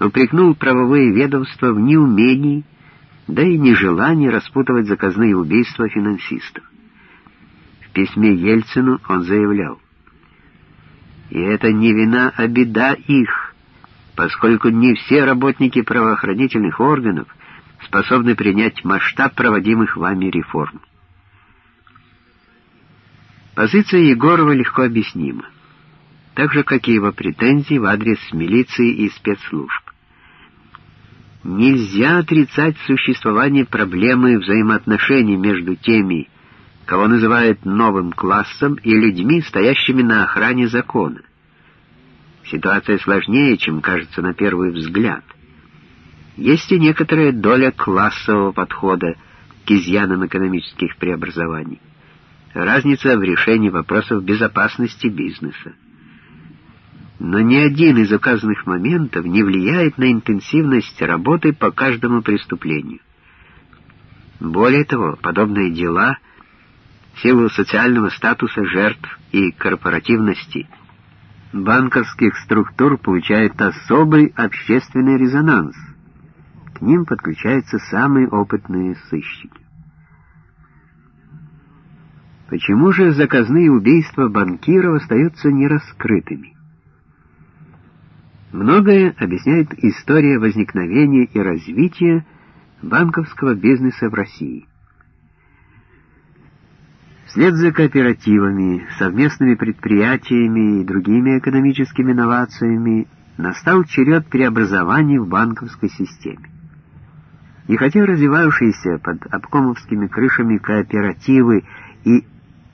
упрекнул правовые ведомства в неумении, да и нежелании распутывать заказные убийства финансистов. В письме Ельцину он заявлял, «И это не вина, а беда их, поскольку не все работники правоохранительных органов способны принять масштаб проводимых вами реформ». Позиция Егорова легко объяснима, так же, как и его претензии в адрес милиции и спецслужб. Нельзя отрицать существование проблемы взаимоотношений между теми, кого называют новым классом, и людьми, стоящими на охране закона. Ситуация сложнее, чем кажется на первый взгляд. Есть и некоторая доля классового подхода к изъянам экономических преобразований. Разница в решении вопросов безопасности бизнеса но ни один из указанных моментов не влияет на интенсивность работы по каждому преступлению. Более того, подобные дела в силу социального статуса жертв и корпоративности банковских структур получают особый общественный резонанс. К ним подключаются самые опытные сыщики. Почему же заказные убийства банкиров остаются нераскрытыми? Многое объясняет история возникновения и развития банковского бизнеса в России. Вслед за кооперативами, совместными предприятиями и другими экономическими инновациями настал черед преобразований в банковской системе. И хотя развивавшиеся под обкомовскими крышами кооперативы и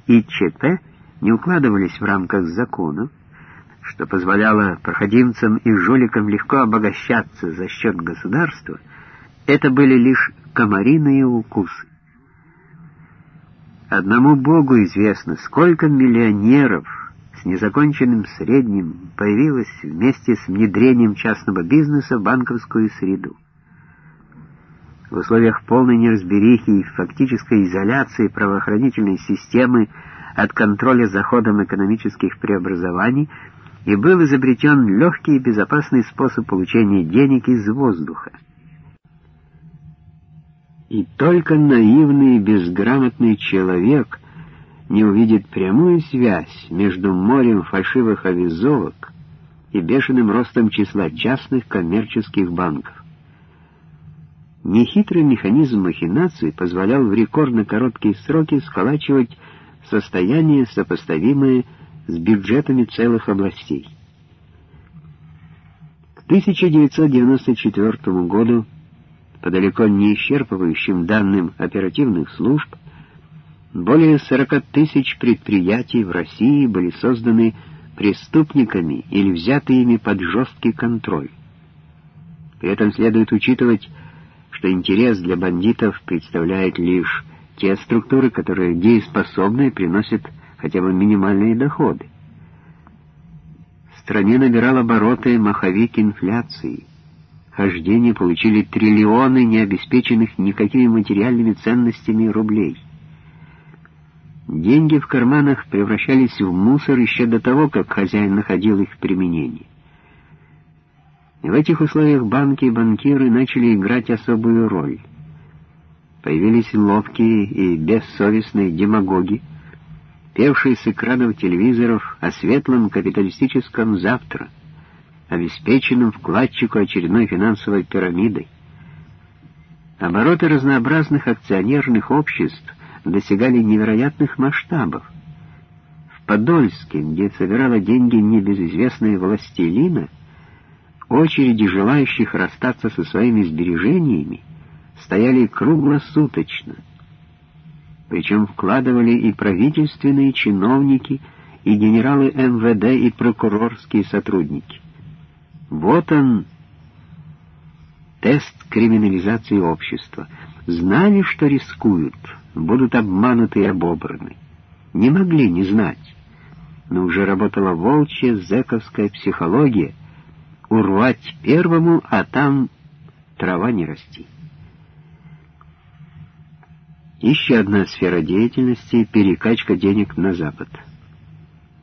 ИЧП не укладывались в рамках законов, что позволяло проходимцам и жуликам легко обогащаться за счет государства, это были лишь комариные укусы. Одному Богу известно, сколько миллионеров с незаконченным средним появилось вместе с внедрением частного бизнеса в банковскую среду. В условиях полной неразберихи и фактической изоляции правоохранительной системы от контроля за ходом экономических преобразований – и был изобретен легкий и безопасный способ получения денег из воздуха. И только наивный и безграмотный человек не увидит прямую связь между морем фальшивых авизовок и бешеным ростом числа частных коммерческих банков. Нехитрый механизм махинации позволял в рекордно короткие сроки сколачивать состояние, сопоставимое с бюджетами целых областей. К 1994 году, по далеко не исчерпывающим данным оперативных служб, более 40 тысяч предприятий в России были созданы преступниками или взяты ими под жесткий контроль. При этом следует учитывать, что интерес для бандитов представляет лишь те структуры, которые дееспособны и приносят хотя бы минимальные доходы. В стране набирал обороты маховик инфляции. Хождение получили триллионы необеспеченных никакими материальными ценностями рублей. Деньги в карманах превращались в мусор еще до того, как хозяин находил их применение. В этих условиях банки и банкиры начали играть особую роль. Появились ловкие и бессовестные демагоги, певший с экранов телевизоров о светлом капиталистическом завтра, обеспеченном вкладчику очередной финансовой пирамидой. Обороты разнообразных акционерных обществ достигали невероятных масштабов. В Подольске, где собирала деньги небезызвестная властелина, очереди желающих расстаться со своими сбережениями стояли круглосуточно — причем вкладывали и правительственные чиновники, и генералы МВД, и прокурорские сотрудники. Вот он, тест криминализации общества. Знали, что рискуют, будут обмануты и обобраны. Не могли не знать. Но уже работала волчья зэковская психология. Урвать первому, а там трава не расти. Еще одна сфера деятельности — перекачка денег на Запад.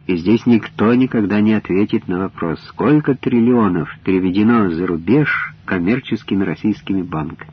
И здесь никто никогда не ответит на вопрос, сколько триллионов переведено за рубеж коммерческими российскими банками.